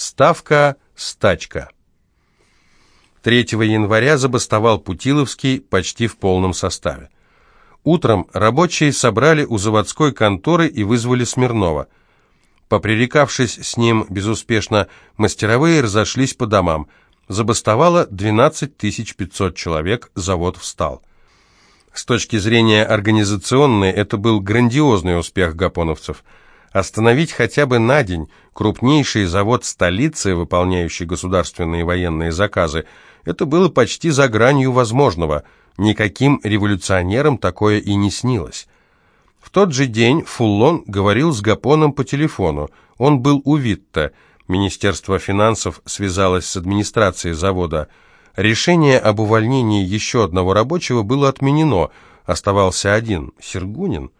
Ставка «Стачка». 3 января забастовал Путиловский почти в полном составе. Утром рабочие собрали у заводской конторы и вызвали Смирнова. Попререкавшись с ним безуспешно, мастеровые разошлись по домам. Забастовало 12 500 человек, завод встал. С точки зрения организационной, это был грандиозный успех гапоновцев – Остановить хотя бы на день крупнейший завод столицы, выполняющий государственные военные заказы, это было почти за гранью возможного. Никаким революционерам такое и не снилось. В тот же день Фуллон говорил с Гапоном по телефону. Он был у Витта. Министерство финансов связалось с администрацией завода. Решение об увольнении еще одного рабочего было отменено. Оставался один, Сергунин.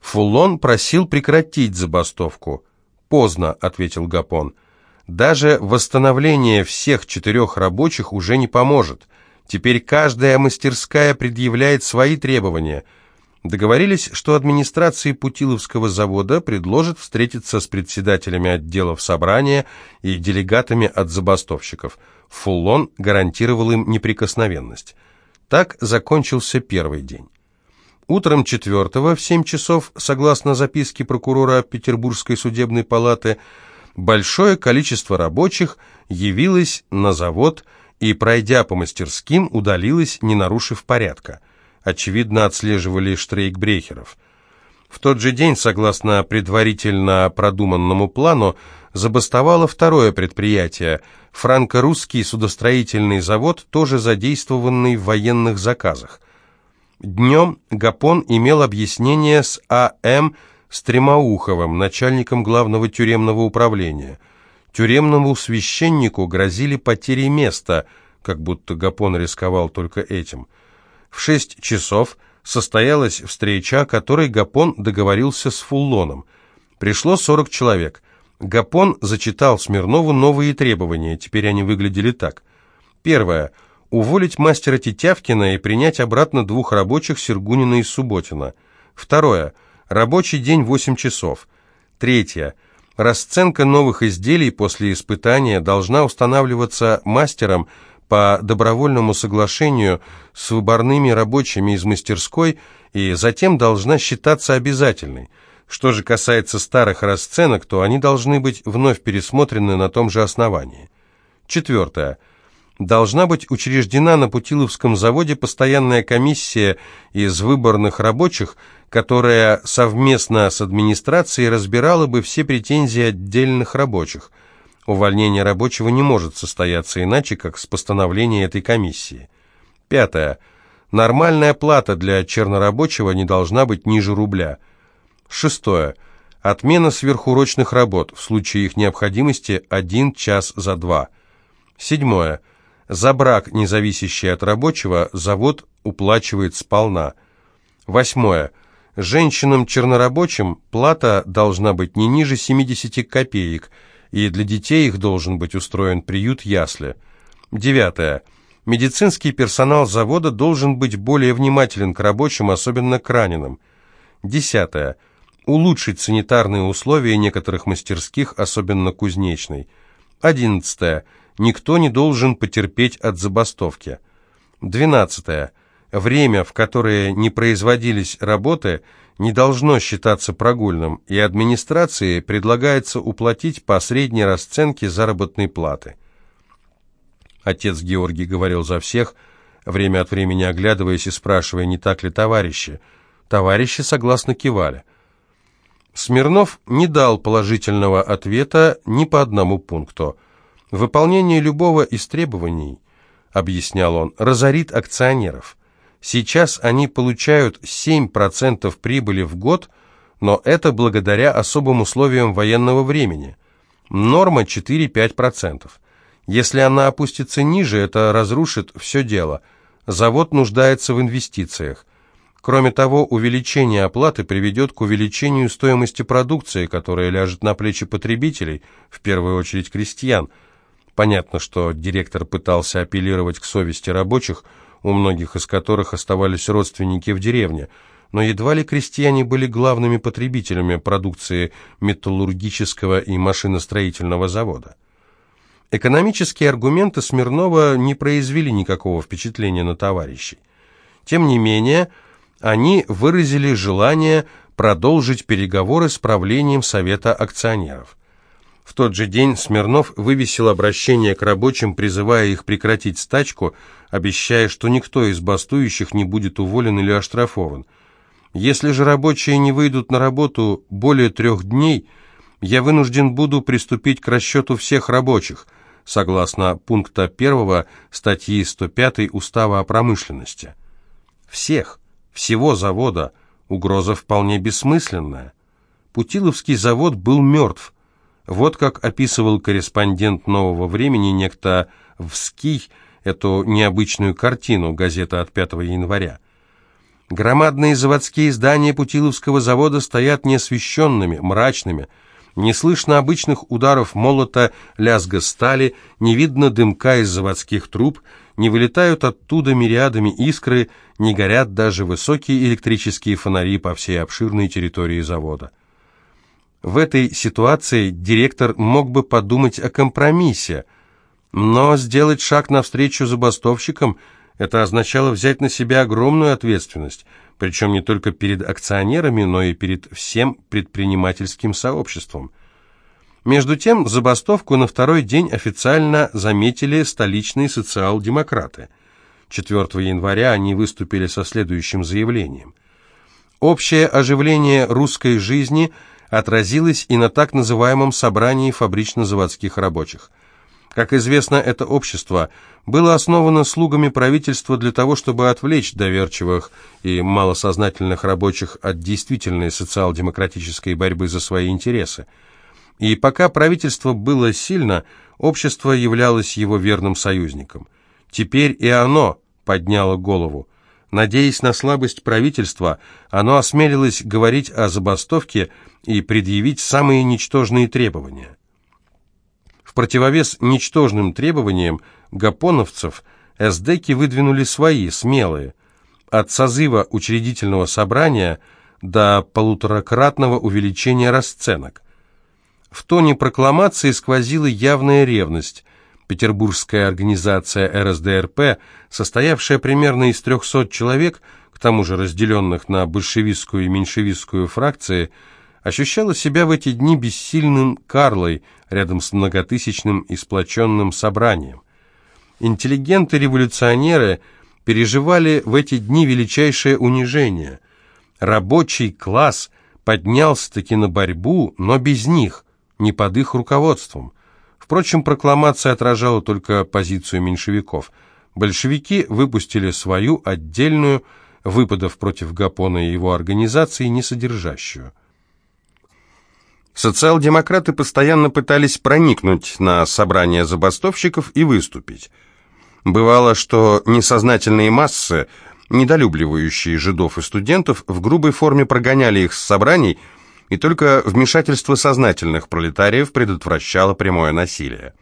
Фуллон просил прекратить забастовку. «Поздно», — ответил Гапон. «Даже восстановление всех четырех рабочих уже не поможет. Теперь каждая мастерская предъявляет свои требования». Договорились, что администрации Путиловского завода предложат встретиться с председателями отделов собрания и делегатами от забастовщиков. Фуллон гарантировал им неприкосновенность. Так закончился первый день. Утром 4 в 7 часов, согласно записке прокурора Петербургской судебной палаты, большое количество рабочих явилось на завод и, пройдя по мастерским, удалилось, не нарушив порядка. Очевидно, отслеживали штрейкбрехеров. В тот же день, согласно предварительно продуманному плану, забастовало второе предприятие – франко-русский судостроительный завод, тоже задействованный в военных заказах – Днем Гапон имел объяснение с А.М. Стремоуховым, начальником главного тюремного управления. Тюремному священнику грозили потери места, как будто Гапон рисковал только этим. В шесть часов состоялась встреча, о которой Гапон договорился с Фуллоном. Пришло сорок человек. Гапон зачитал Смирнову новые требования, теперь они выглядели так. Первое – уволить мастера Тетявкина и принять обратно двух рабочих Сергунина и Субботина. Второе. Рабочий день 8 часов. Третье. Расценка новых изделий после испытания должна устанавливаться мастером по добровольному соглашению с выборными рабочими из мастерской и затем должна считаться обязательной. Что же касается старых расценок, то они должны быть вновь пересмотрены на том же основании. Четвертое должна быть учреждена на Путиловском заводе постоянная комиссия из выборных рабочих, которая совместно с администрацией разбирала бы все претензии отдельных рабочих. Увольнение рабочего не может состояться иначе, как с постановления этой комиссии. Пятое. Нормальная плата для чернорабочего не должна быть ниже рубля. Шестое. Отмена сверхурочных работ, в случае их необходимости один час за два. Седьмое. За брак, не зависящий от рабочего, завод уплачивает сполна. Восьмое. Женщинам-чернорабочим плата должна быть не ниже 70 копеек, и для детей их должен быть устроен приют-ясли. Девятое. Медицинский персонал завода должен быть более внимателен к рабочим, особенно к раненым. Десятое. Улучшить санитарные условия некоторых мастерских, особенно кузнечной. Одиннадцатое никто не должен потерпеть от забастовки. 12. Время, в которое не производились работы, не должно считаться прогульным, и администрации предлагается уплатить по средней расценке заработной платы. Отец Георгий говорил за всех, время от времени оглядываясь и спрашивая, не так ли товарищи. Товарищи согласно кивали. Смирнов не дал положительного ответа ни по одному пункту – Выполнение любого из требований, объяснял он, разорит акционеров. Сейчас они получают 7% прибыли в год, но это благодаря особым условиям военного времени. Норма 4-5%. Если она опустится ниже, это разрушит все дело. Завод нуждается в инвестициях. Кроме того, увеличение оплаты приведет к увеличению стоимости продукции, которая ляжет на плечи потребителей, в первую очередь крестьян – Понятно, что директор пытался апеллировать к совести рабочих, у многих из которых оставались родственники в деревне, но едва ли крестьяне были главными потребителями продукции металлургического и машиностроительного завода. Экономические аргументы Смирнова не произвели никакого впечатления на товарищей. Тем не менее, они выразили желание продолжить переговоры с правлением Совета акционеров. В тот же день Смирнов вывесил обращение к рабочим, призывая их прекратить стачку, обещая, что никто из бастующих не будет уволен или оштрафован. Если же рабочие не выйдут на работу более трех дней, я вынужден буду приступить к расчету всех рабочих, согласно пункта 1 статьи 105 Устава о промышленности. Всех, всего завода, угроза вполне бессмысленная. Путиловский завод был мертв. Вот как описывал корреспондент «Нового времени» некто Вский эту необычную картину, газета от 5 января. Громадные заводские здания Путиловского завода стоят неосвещенными, мрачными. Не слышно обычных ударов молота, лязга стали, не видно дымка из заводских труб, не вылетают оттуда мириадами искры, не горят даже высокие электрические фонари по всей обширной территории завода. В этой ситуации директор мог бы подумать о компромиссе, но сделать шаг навстречу забастовщикам – это означало взять на себя огромную ответственность, причем не только перед акционерами, но и перед всем предпринимательским сообществом. Между тем, забастовку на второй день официально заметили столичные социал-демократы. 4 января они выступили со следующим заявлением. Общее оживление русской жизни отразилось и на так называемом собрании фабрично-заводских рабочих – как известно, это общество было основано слугами правительства для того, чтобы отвлечь доверчивых и малосознательных рабочих от действительной социал-демократической борьбы за свои интересы. И пока правительство было сильно, общество являлось его верным союзником. Теперь и оно подняло голову. Надеясь на слабость правительства, оно осмелилось говорить о забастовке и предъявить самые ничтожные требования. В противовес ничтожным требованиям гапоновцев эсдеки выдвинули свои, смелые. От созыва учредительного собрания до полуторакратного увеличения расценок. В тоне прокламации сквозила явная ревность. Петербургская организация РСДРП, состоявшая примерно из 300 человек, к тому же разделенных на большевистскую и меньшевистскую фракции, ощущала себя в эти дни бессильным Карлой рядом с многотысячным и сплоченным собранием. Интеллигенты-революционеры переживали в эти дни величайшее унижение. Рабочий класс поднялся-таки на борьбу, но без них, не под их руководством. Впрочем, прокламация отражала только позицию меньшевиков. Большевики выпустили свою отдельную, выпадов против Гапона и его организации, несодержащую. Социал-демократы постоянно пытались проникнуть на собрания забастовщиков и выступить. Бывало, что несознательные массы, недолюбливающие жидов и студентов, в грубой форме прогоняли их с собраний, и только вмешательство сознательных пролетариев предотвращало прямое насилие.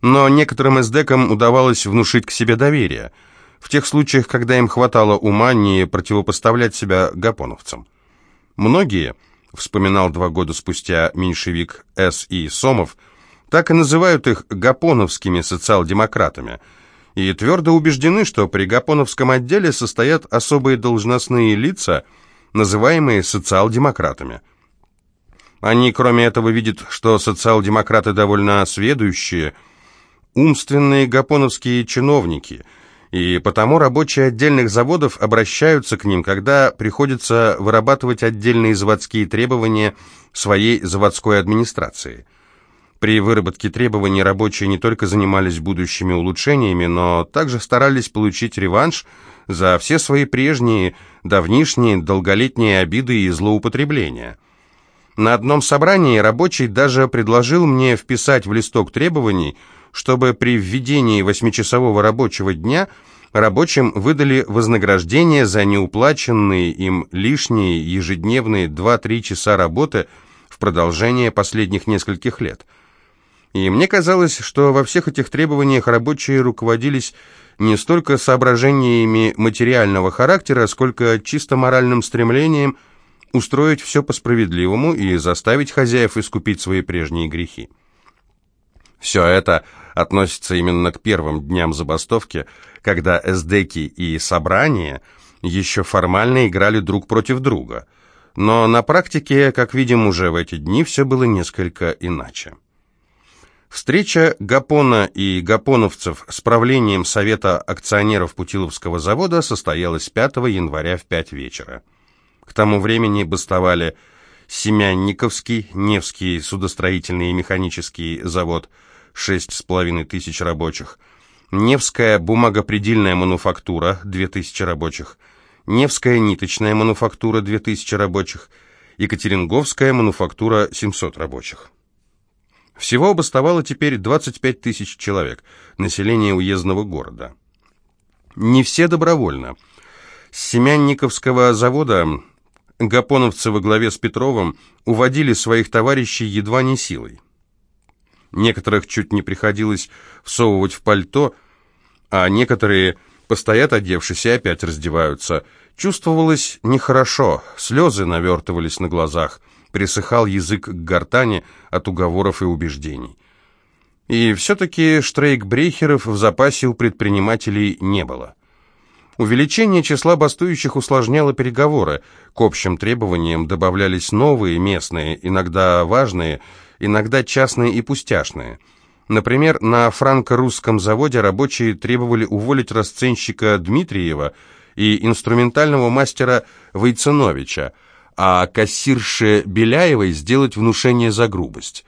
Но некоторым эсдекам удавалось внушить к себе доверие, в тех случаях, когда им хватало ума не противопоставлять себя гапоновцам. Многие – вспоминал два года спустя меньшевик С. И. Сомов, так и называют их гапоновскими социал-демократами, и твердо убеждены, что при гапоновском отделе состоят особые должностные лица, называемые социал-демократами. Они, кроме этого, видят, что социал-демократы довольно сведущие, умственные гапоновские чиновники – и потому рабочие отдельных заводов обращаются к ним, когда приходится вырабатывать отдельные заводские требования своей заводской администрации. При выработке требований рабочие не только занимались будущими улучшениями, но также старались получить реванш за все свои прежние, давнишние, долголетние обиды и злоупотребления. На одном собрании рабочий даже предложил мне вписать в листок требований – чтобы при введении восьмичасового рабочего дня рабочим выдали вознаграждение за неуплаченные им лишние ежедневные 2-3 часа работы в продолжение последних нескольких лет. И мне казалось, что во всех этих требованиях рабочие руководились не столько соображениями материального характера, сколько чисто моральным стремлением устроить все по-справедливому и заставить хозяев искупить свои прежние грехи. Все это относится именно к первым дням забастовки, когда эсдеки и собрания еще формально играли друг против друга. Но на практике, как видим уже в эти дни, все было несколько иначе. Встреча Гапона и гапоновцев с правлением Совета акционеров Путиловского завода состоялась 5 января в 5 вечера. К тому времени бастовали Семянниковский, Невский судостроительный и механический завод, 6,5 тысяч рабочих, Невская бумагопредельная мануфактура, 2000 рабочих, Невская ниточная мануфактура, 2000 рабочих, Екатеринговская мануфактура, 700 рабочих. Всего бастовало теперь 25 тысяч человек, население уездного города. Не все добровольно. С Семянниковского завода гапоновцы во главе с Петровым уводили своих товарищей едва не силой. Некоторых чуть не приходилось всовывать в пальто, а некоторые постоят одевшись и опять раздеваются. Чувствовалось нехорошо, слезы навертывались на глазах – присыхал язык к гортани от уговоров и убеждений. И все-таки штрейкбрехеров в запасе у предпринимателей не было. Увеличение числа бастующих усложняло переговоры. К общим требованиям добавлялись новые, местные, иногда важные, иногда частные и пустяшные. Например, на франко-русском заводе рабочие требовали уволить расценщика Дмитриева и инструментального мастера Войценовича, а кассирше Беляевой сделать внушение за грубость.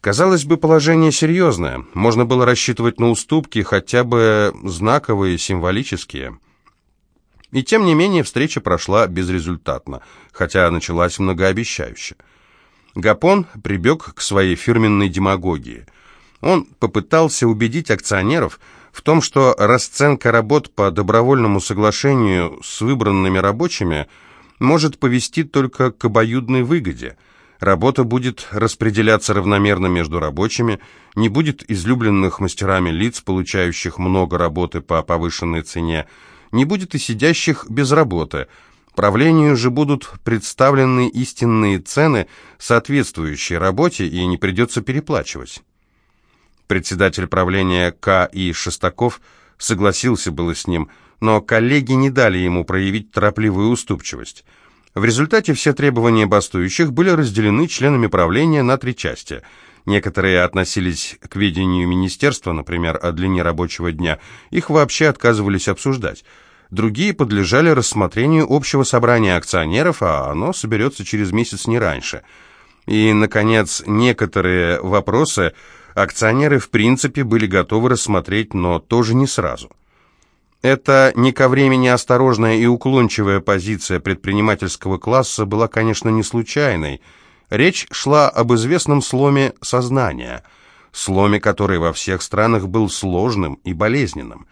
Казалось бы, положение серьезное. Можно было рассчитывать на уступки, хотя бы знаковые, символические. И тем не менее встреча прошла безрезультатно, хотя началась многообещающе. Гапон прибег к своей фирменной демагогии. Он попытался убедить акционеров в том, что расценка работ по добровольному соглашению с выбранными рабочими – может повести только к обоюдной выгоде. Работа будет распределяться равномерно между рабочими, не будет излюбленных мастерами лиц, получающих много работы по повышенной цене, не будет и сидящих без работы. Правлению же будут представлены истинные цены, соответствующие работе, и не придется переплачивать. Председатель правления К. И. Шестаков согласился было с ним – но коллеги не дали ему проявить торопливую уступчивость. В результате все требования бастующих были разделены членами правления на три части. Некоторые относились к ведению министерства, например, о длине рабочего дня, их вообще отказывались обсуждать. Другие подлежали рассмотрению общего собрания акционеров, а оно соберется через месяц не раньше. И, наконец, некоторые вопросы акционеры в принципе были готовы рассмотреть, но тоже не сразу. Эта не ко времени осторожная и уклончивая позиция предпринимательского класса была, конечно, не случайной. Речь шла об известном сломе сознания, сломе, который во всех странах был сложным и болезненным.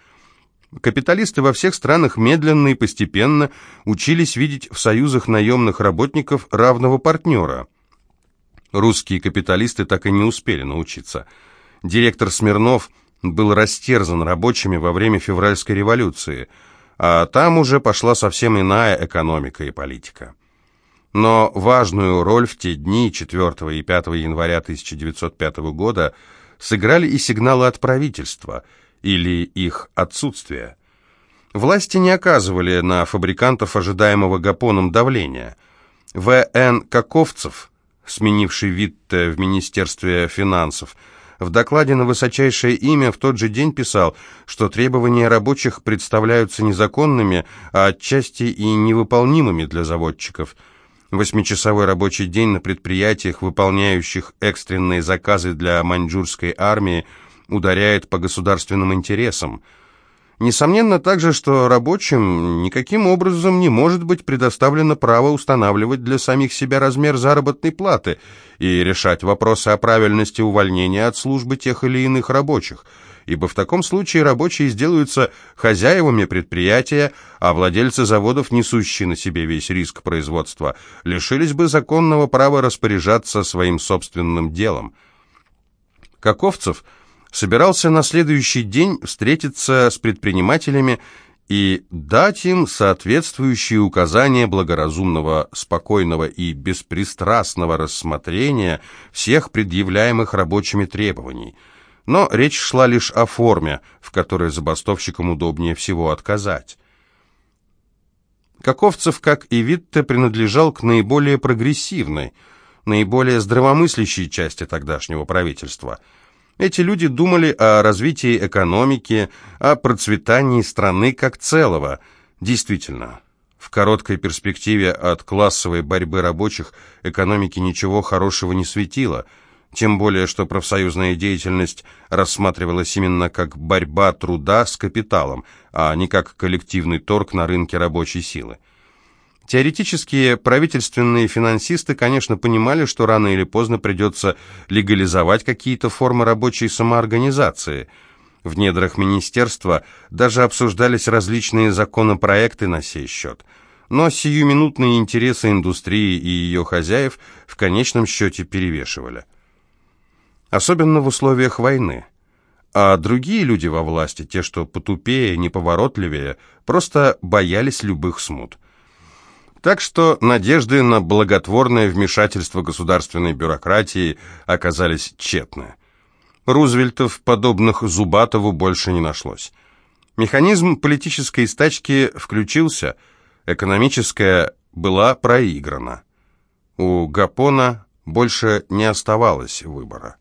Капиталисты во всех странах медленно и постепенно учились видеть в союзах наемных работников равного партнера. Русские капиталисты так и не успели научиться. Директор Смирнов – был растерзан рабочими во время февральской революции, а там уже пошла совсем иная экономика и политика. Но важную роль в те дни 4 и 5 января 1905 года сыграли и сигналы от правительства или их отсутствие. Власти не оказывали на фабрикантов ожидаемого Гапоном давления. В.Н. Каковцев, сменивший Витте в Министерстве финансов, в докладе на высочайшее имя в тот же день писал, что требования рабочих представляются незаконными, а отчасти и невыполнимыми для заводчиков. Восьмичасовой рабочий день на предприятиях, выполняющих экстренные заказы для маньчжурской армии, ударяет по государственным интересам – Несомненно также, что рабочим никаким образом не может быть предоставлено право устанавливать для самих себя размер заработной платы и решать вопросы о правильности увольнения от службы тех или иных рабочих, ибо в таком случае рабочие сделаются хозяевами предприятия, а владельцы заводов, несущие на себе весь риск производства, лишились бы законного права распоряжаться своим собственным делом. Каковцев – собирался на следующий день встретиться с предпринимателями и дать им соответствующие указания благоразумного, спокойного и беспристрастного рассмотрения всех предъявляемых рабочими требований. Но речь шла лишь о форме, в которой забастовщикам удобнее всего отказать. Каковцев, как и Витте, принадлежал к наиболее прогрессивной, наиболее здравомыслящей части тогдашнего правительства. Эти люди думали о развитии экономики, о процветании страны как целого. Действительно, в короткой перспективе от классовой борьбы рабочих экономике ничего хорошего не светило, тем более что профсоюзная деятельность рассматривалась именно как борьба труда с капиталом, а не как коллективный торг на рынке рабочей силы. Теоретические правительственные финансисты, конечно, понимали, что рано или поздно придется легализовать какие-то формы рабочей самоорганизации. В недрах министерства даже обсуждались различные законопроекты на сей счет. Но сиюминутные интересы индустрии и ее хозяев в конечном счете перевешивали. Особенно в условиях войны. А другие люди во власти, те, что потупее, неповоротливее, просто боялись любых смут. Так что надежды на благотворное вмешательство государственной бюрократии оказались тщетны. Рузвельтов, подобных Зубатову, больше не нашлось. Механизм политической стачки включился, экономическая была проиграна. У Гапона больше не оставалось выбора.